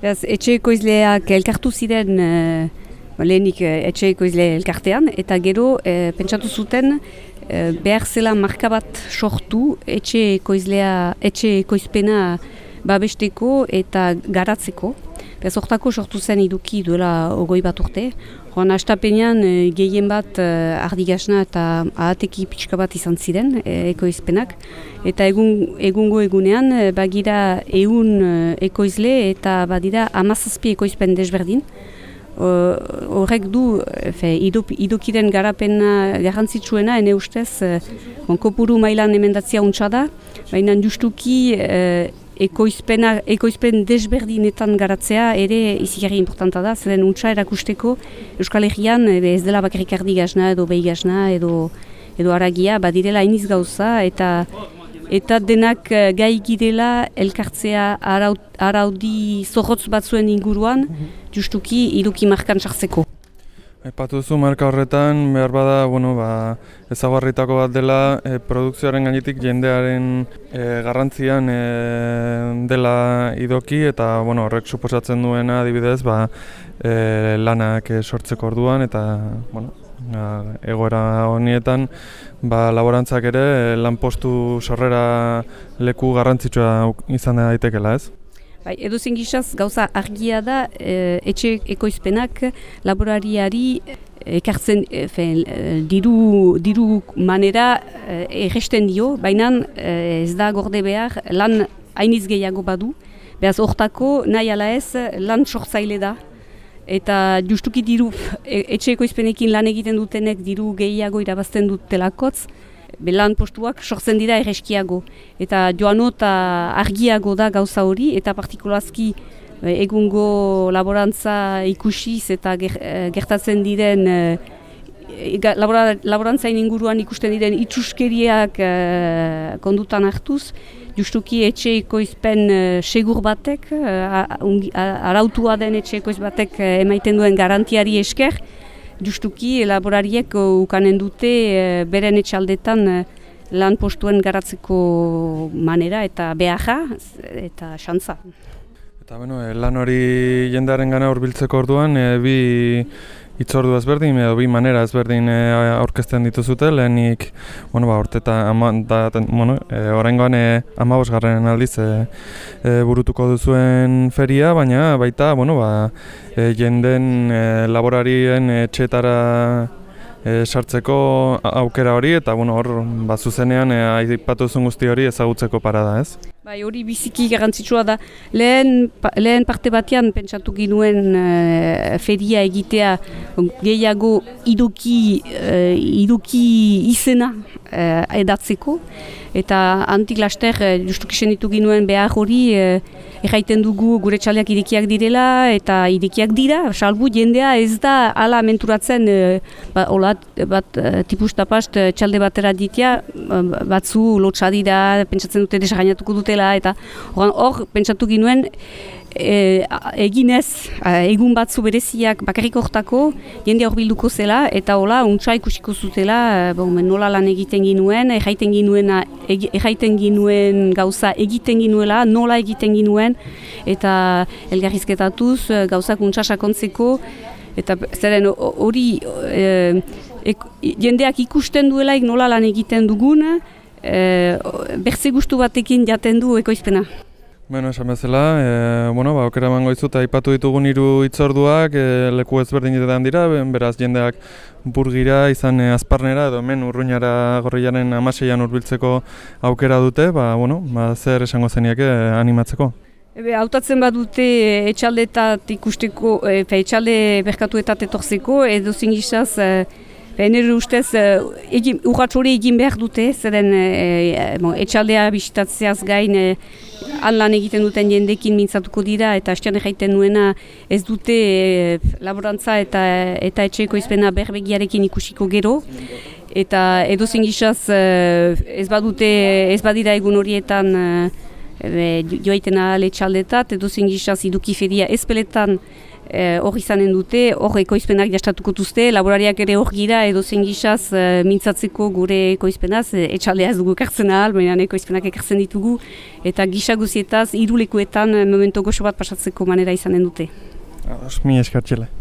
Beraz, etxe ekoizleak elkartu ziren uh, lehenik uh, etxe ekoizle elkartean, eta gero uh, pentsatu zuten uh, behar zela marka bat sortu etxe ekoizlea, etxe ekoizpena babesteko eta garatzeko. Beraz, hortako sortu zen iduki duela ogoi bat urte. Joan, astapenean e, gehien bat e, ardigasna eta ahateki pixka bat izan ziren e, ekoizpenak. Eta egun, egungo egunean, e, bagira egun e, ekoizle eta badira amazazpi ekoizpen desberdin. Horrek du, fe, idokiren garapena garrantzitsuena, ene ustez, e, kopuru mailan emendatzia untsa da, baina justuki e, ekoizpena, ekoizpen desberdinetan garatzea ere izigarri importanta da, zeren untsa erakusteko Euskal Herrian ez dela bakarrik ardi gazna edo behi gazna edo, edo aragia, badirela iniz gauza eta eta denak eh, gai girela elkartzea araudi zorrotz batzuen inguruan, justuki iruki markan sartzeko. Aipatu duzu marka horretan, behar bada, bueno, ba, ezagarritako bat dela e, produkzioaren gainetik jendearen e, garrantzian e, dela idoki eta bueno, horrek suposatzen duena adibidez ba, e, lanak sortzeko orduan eta bueno, ba, egoera honietan ba, laborantzak ere lanpostu sorrera leku garrantzitsua izan daitekela ez? Bai, edo gizaz, gauza argia da, e, etxe ekoizpenak laborariari ekartzen e, diru, diru manera e, erresten dio, baina e, ez da gorde behar lan hainiz gehiago badu. Beaz, hortako nahi ala ez lan sortzaile da. Eta justuki diru, e, etxe ekoizpenekin lan egiten dutenek diru gehiago irabazten dutelakotz, belan postuak sortzen dira erreskiago. Eta joano eta argiago da gauza hori, eta partikulazki eh, egungo laborantza ikusiz eta eh, gertatzen diren e, laborantzain inguruan ikusten diren itxuskeriak kondutan hartuz, justuki etxe ekoizpen segur batek, arautua den etxe ekoiz batek emaiten duen garantiari esker, justuki elaborariek ukanen dute e, beren etxaldetan e, lan postuen garatzeko manera eta beharra eta xantza. Eta bueno, lan hori jendearen gana urbiltzeko orduan, e, bi itzordu ezberdin edo bi manera ezberdin e, aurkezten dituzute lehenik bueno ba urteta ama da bueno e, oraingoan e, 15garren aldiz e, e, burutuko duzuen feria baina baita bueno ba e, jenden e, laborarien etxetara e, sartzeko aukera hori eta bueno hor ba zuzenean e, aipatu zuen guzti hori ezagutzeko parada, ez? Bai, hori biziki garrantzitsua da. Lehen, lehen parte batean pentsatu ginuen e, feria egitea gehiago iduki, e, iduki izena e, edatzeko eta antik laster justuki ditu ginuen behar hori Erraiten dugu gure txaleak irikiak direla eta irikiak dira, salbu jendea ez da ala menturatzen e, ba, olat, bat e, tipus tapast e, txalde batera ditia, batzu lotxa dira, pentsatzen dute desagainatuko dutela eta hor pentsatu ginuen e, eginez egun batzu bereziak bakarrik hortako jende hor bilduko zela eta hola untsa ikusiko zutela bon, nola lan egiten ginuen erraiten ginuen, erraiten ginuen gauza egiten ginuela nola egiten ginuen eta elgarrizketatuz gauzak untsa sakontzeko eta zeren hori e, jendeak ikusten duelaik nola lan egiten dugun e, bertze gustu batekin jaten du ekoizpena. Bueno, esan bezala, e, bueno, ba, okera mango izuta aipatu ditugun hiru itzorduak, e, leku ezberdinetan dira, beraz jendeak burgira, izan e, azparnera, edo hemen urruñara gorriaren amaseian urbiltzeko aukera dute, ba, bueno, ba, zer esango zeniak e, animatzeko? Ebe, hautatzen badute etxaldetat ikusteko, e, etxalde berkatuetat etorzeko, edo zingizaz, e, Nire ustez, uh, hori egin behar dute, zeren bon, etxaldea bisitatzeaz gain uh, lan egiten duten jendekin mintzatuko dira eta hastean egiten nuena ez dute uh, laborantza eta eta etxeko izpena berbegiarekin ikusiko gero. Eta edo gizaz uh, ez badute ez badira egun horietan e, joaiten ahal etxaldetat, edo zen gizaz iduki feria ezpeletan hor izanen dute, hor ekoizpenak jastatuko tuzte, laborariak ere hor gira edo zen gizaz mintzatzeko gure ekoizpenaz, etxaldea ez dugu ekartzen ahal, baina ekoizpenak ekartzen ditugu, eta gisa guzietaz, irulekuetan momento goxo bat pasatzeko manera izanen dute. Mi eskartxela.